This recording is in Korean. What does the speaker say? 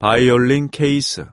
바이올린 케이스.